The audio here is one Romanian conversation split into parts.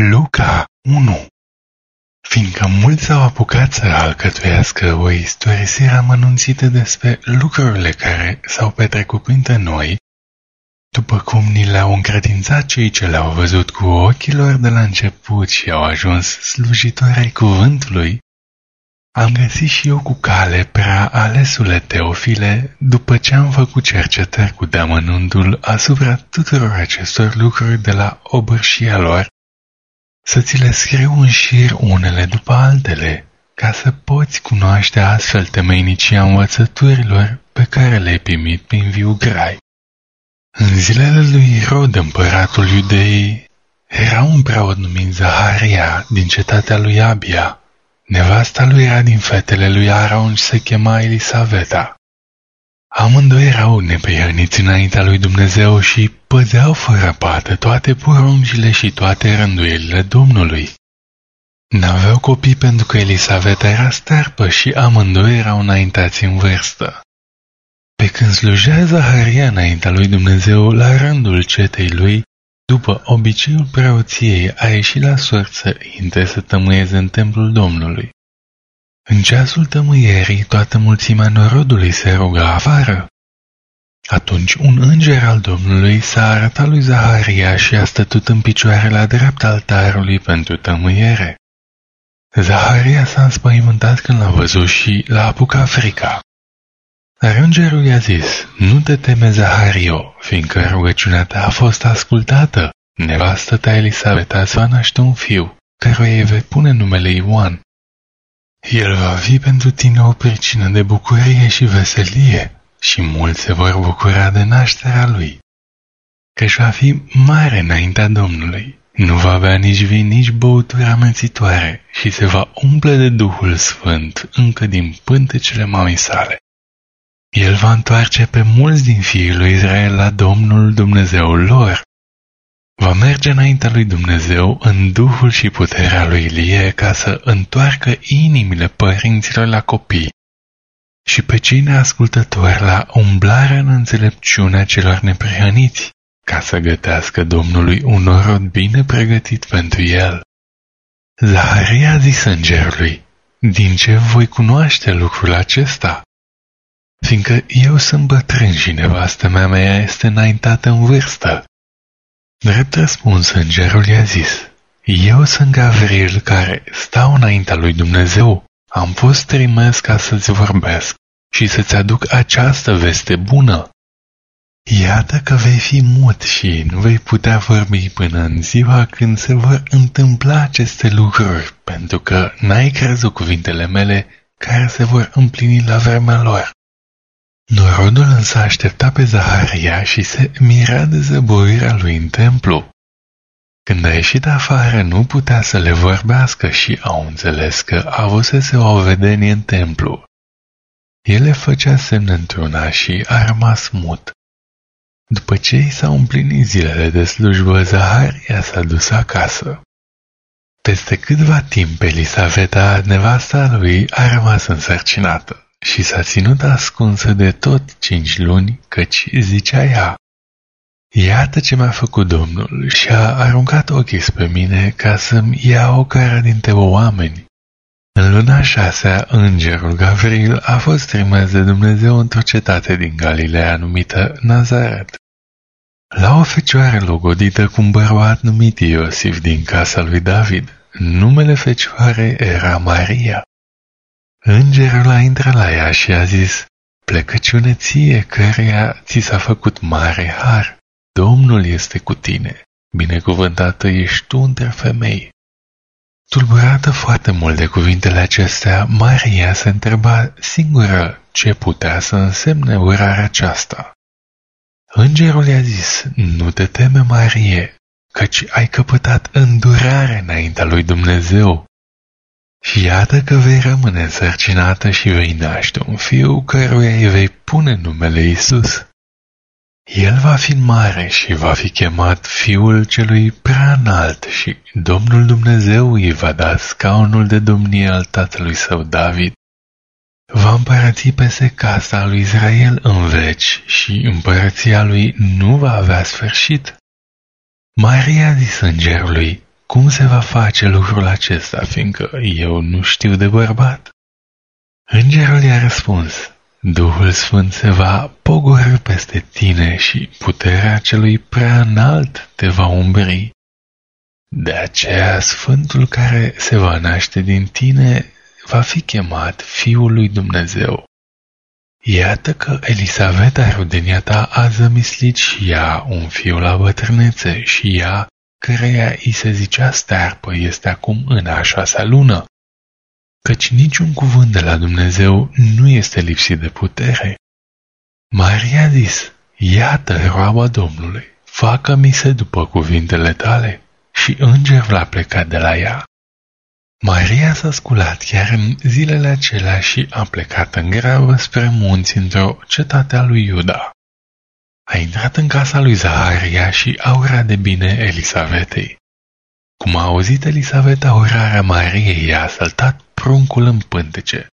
Luca 1 Fiindcă mulți s-au apucat să alcătuiască o istorisire amănunțită despre lucrurile care s-au petrecut printre noi, după cum ni le-au încredințat cei ce le-au văzut cu ochii lor de la început și au ajuns slujitori ai cuvântului, am găsit și eu cu cale prea alesule Teofile, după ce am făcut cercetări cu deamănuntul asupra tuturor acestor lucruri de la obârșia lor, să ți le scriu în șir unele după altele, ca să poți cunoaște astfel temeinicia învățăturilor pe care le-ai primit prin viu grai. În zilele lui Rod, împăratul iudeii, era un preot numit Zaharia din cetatea lui Abia. Nevasta lui era din fetele lui Araun și se chema Elisaveta. Amândoi erau neprihăniți înaintea lui Dumnezeu și păzeau fără pată toate poruncile și toate rânduielile Domnului. N-aveau copii pentru că Elisaveta era sterpă și amândoi erau înaintați în vârstă. Pe când slujea Zaharia înaintea lui Dumnezeu la rândul cetei lui, după obiceiul preoției a ieșit la sorță intre să tămâieze în templul Domnului. În ceasul tămâierii, toată mulțimea norodului se ruga afară. Atunci un înger al Domnului s-a arătat lui Zaharia și a stătut în picioare la dreapta altarului pentru tămâiere. Zaharia s-a înspăimântat când l-a văzut și l-a apucat frica. Dar îngerul i-a zis, nu te teme, Zahario, fiindcă rugăciunea ta a fost ascultată. Nevastă ta Elisabeta îți va naște un fiu, căruia îi vei pune numele Ioan. El va fi pentru tine o pricină de bucurie și veselie și mulți se vor bucura de nașterea lui. Căci va fi mare înaintea Domnului, nu va bea nici vin, nici băuturi amențitoare și se va umple de Duhul Sfânt încă din pântecele mamei sale. El va întoarce pe mulți din fiii lui Israel la Domnul Dumnezeul lor va merge înaintea lui Dumnezeu în duhul și puterea lui Ilie ca să întoarcă inimile părinților la copii și pe cei neascultători la umblarea în înțelepciunea celor neprihăniți, ca să gătească Domnului un orod bine pregătit pentru el. Zaharia a zis îngerului, din ce voi cunoaște lucrul acesta? Fiindcă eu sunt bătrân și nevastă mea mea este înaintată în vârstă. Drept răspuns, îngerul i-a zis, Eu sunt Gavril care stau înaintea lui Dumnezeu. Am fost trimis ca să-ți vorbesc și să-ți aduc această veste bună. Iată că vei fi mut și nu vei putea vorbi până în ziua când se vor întâmpla aceste lucruri, pentru că n-ai crezut cuvintele mele care se vor împlini la vremea lor. Norodul însă aștepta pe Zaharia și se mira de zăboirea lui în templu. Când a ieșit afară, nu putea să le vorbească și au înțeles că avusese o vedenie în templu. El făcea semn într-una și a rămas mut. După ce i s-au împlinit zilele de slujbă, Zaharia s-a dus acasă. Peste câtva timp, Elisaveta, nevasta lui, a rămas însărcinată și s-a ținut ascunsă de tot cinci luni, căci zicea ea, Iată ce mi-a făcut Domnul și a aruncat ochii spre mine ca să-mi ia o cară dintre oameni. În luna șasea, îngerul Gavril a fost trimis de Dumnezeu într-o cetate din Galileea numită Nazaret. La o fecioară logodită cu un bărbat numit Iosif din casa lui David, numele fecioarei era Maria. Îngerul a intrat la ea și a zis, Plecăciune ție, căreia ți s-a făcut mare har. Domnul este cu tine. Binecuvântată ești tu între femei. Tulburată foarte mult de cuvintele acestea, Maria se întreba singură ce putea să însemne urarea aceasta. Îngerul i-a zis, nu te teme, Marie, căci ai căpătat îndurare înaintea lui Dumnezeu și iată că vei rămâne însărcinată și vei naște un fiu căruia îi vei pune numele Isus. El va fi mare și va fi chemat Fiul celui prea înalt și Domnul Dumnezeu îi va da scaunul de domnie al tatălui său David. Va împărăți peste casa lui Israel în veci și împărăția lui nu va avea sfârșit. Maria zis îngerului, cum se va face lucrul acesta, fiindcă eu nu știu de bărbat? Îngerul i-a răspuns, Duhul Sfânt se va pogorâ peste tine și puterea celui prea înalt te va umbri. De aceea Sfântul care se va naște din tine va fi chemat Fiul lui Dumnezeu. Iată că Elisaveta, rudenia ta, a zămislit și ea un fiu la bătrânețe și ea, căreia i se zicea starpă, este acum în a șasea lună. Căci niciun cuvânt de la Dumnezeu nu este lipsit de putere. Maria a zis, iată roaba Domnului, facă-mi se după cuvintele tale. Și îngerul a plecat de la ea. Maria s-a sculat chiar în zilele acelea și a plecat în grabă spre munți într-o cetate a lui Iuda. A intrat în casa lui Zaharia și a urat de bine Elisavetei. Cum a auzit Elisaveta urarea Mariei, i-a saltat pruncul în pântece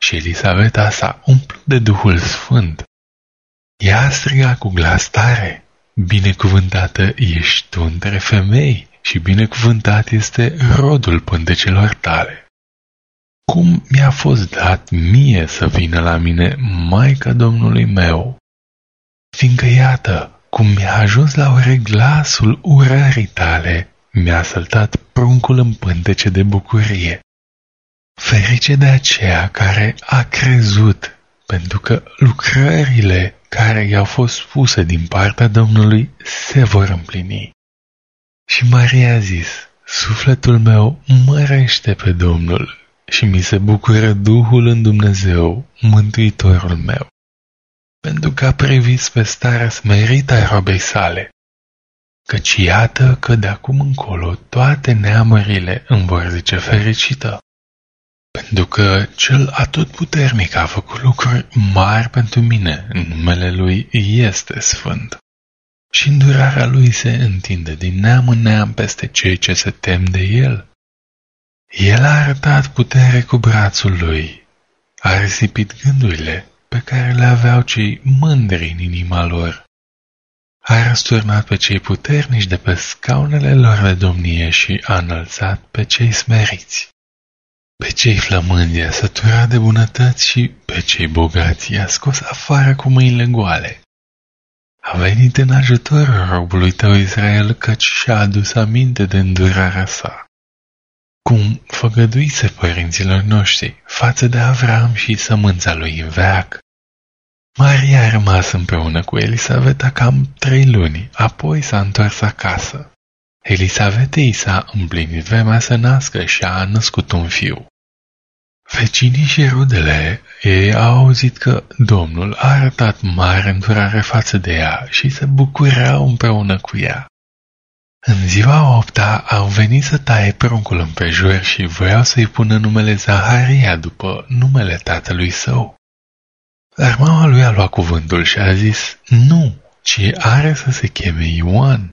și Elisaveta s-a umplut de Duhul Sfânt. Ea a strigat cu glas tare, Binecuvântată ești tu între femei și binecuvântat este rodul pântecelor tale. Cum mi-a fost dat mie să vină la mine Maica Domnului meu? Fiindcă iată, cum mi-a ajuns la ore glasul urării tale, mi-a săltat pruncul în pântece de bucurie. Ferice de aceea care a crezut, pentru că lucrările care i-au fost spuse din partea Domnului se vor împlini. Și Maria a zis, sufletul meu mărește pe Domnul și mi se bucură Duhul în Dumnezeu, Mântuitorul meu, pentru că a privit pe starea smerită a robei sale, căci iată că de acum încolo toate neamările îmi vor zice fericită, pentru că cel atotputernic a făcut lucruri mari pentru mine, numele lui este sfânt. Și îndurarea lui se întinde din neam în neam peste cei ce se tem de el. El a arătat putere cu brațul lui, a risipit gândurile pe care le aveau cei mândri în inima lor. A răsturnat pe cei puternici de pe scaunele lor de domnie și a înălțat pe cei smeriți. Pe cei flămânzi a săturat de bunătăți și pe cei bogați i-a scos afară cu mâinile goale. A venit în ajutorul robului tău Israel, căci și-a adus aminte de îndurarea sa. Cum făgăduise părinților noștri față de Avram și sămânța lui în veac. Maria a rămas împreună cu Elisaveta cam trei luni, apoi s-a întors acasă. Elisavetei s-a împlinit vremea să nască și a născut un fiu. Vecinii și rudele ei au auzit că Domnul a arătat mare îndurare față de ea și se bucurau împreună cu ea. În ziua opta au venit să taie pruncul împrejur și voiau să-i pună numele Zaharia după numele tatălui său. Dar mama lui a luat cuvântul și a zis, nu, ci are să se cheme Ioan.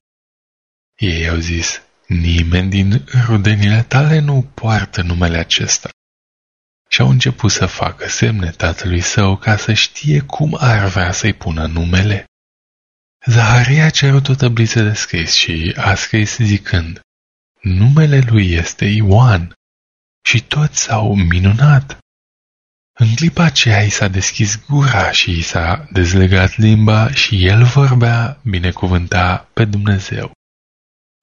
Ei au zis, nimeni din rudenile tale nu poartă numele acesta și au început să facă semne tatălui său ca să știe cum ar vrea să-i pună numele. Zaharia a cerut o tabliță de scris și a scris zicând, Numele lui este Ioan și toți s-au minunat. În clipa aceea i s-a deschis gura și și s-a dezlegat limba și el vorbea, binecuvânta pe Dumnezeu.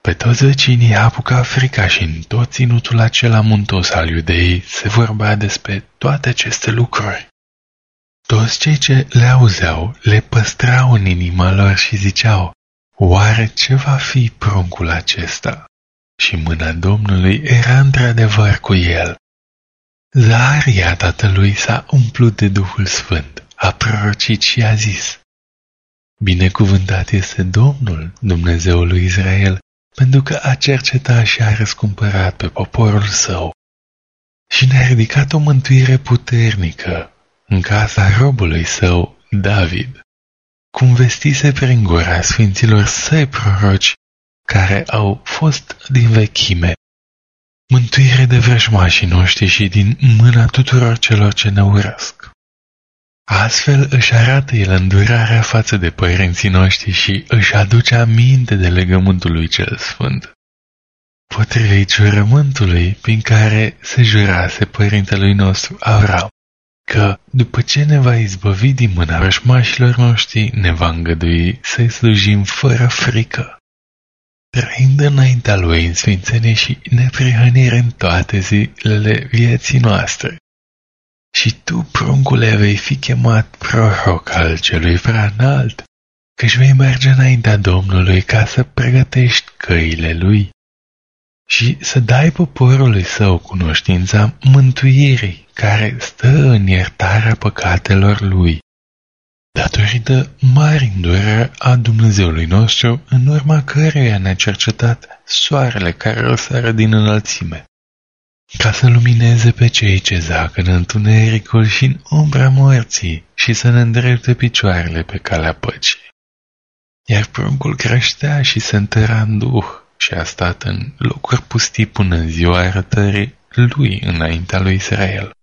Pe toți vecinii a apucat frica și în tot ținutul acela muntos al iudeii se vorbea despre toate aceste lucruri. Toți cei ce le auzeau le păstrau în inima lor și ziceau, oare ce va fi pruncul acesta? Și mâna Domnului era într-adevăr cu el. Zaharia tatălui s-a umplut de Duhul Sfânt, a prorocit și a zis, Binecuvântat este Domnul, Dumnezeul lui Israel, pentru că a cercetat și a răscumpărat pe poporul său și ne-a ridicat o mântuire puternică în casa robului său, David, cum vestise prin gura sfinților săi proroci care au fost din vechime, mântuire de vrăjmașii noștri și din mâna tuturor celor ce ne urăsc. Astfel își arată el îndurarea față de părinții noștri și își aduce aminte de legământul lui cel sfânt. potrivit jurământului prin care se jurase părintelui nostru Avram, că după ce ne va izbăvi din mâna rășmașilor noștri, ne va îngădui să-i slujim fără frică, trăind înaintea lui în sfințenie și neprihănire în toate zilele vieții noastre. Și tu, pruncule, vei fi chemat proroc al celui prea înalt, căci vei merge înaintea Domnului ca să pregătești căile lui și să dai poporului său cunoștința mântuirii care stă în iertarea păcatelor lui, datorită mari îndură a Dumnezeului nostru, în urma căruia ne-a cercetat soarele care răsară din înălțime, ca să lumineze pe cei ce zac în întunericul și în umbra morții și să ne îndrepte picioarele pe calea păcii. Iar pruncul creștea și se întăra în duh și a stat în locuri pustii până în ziua arătării lui înaintea lui Israel.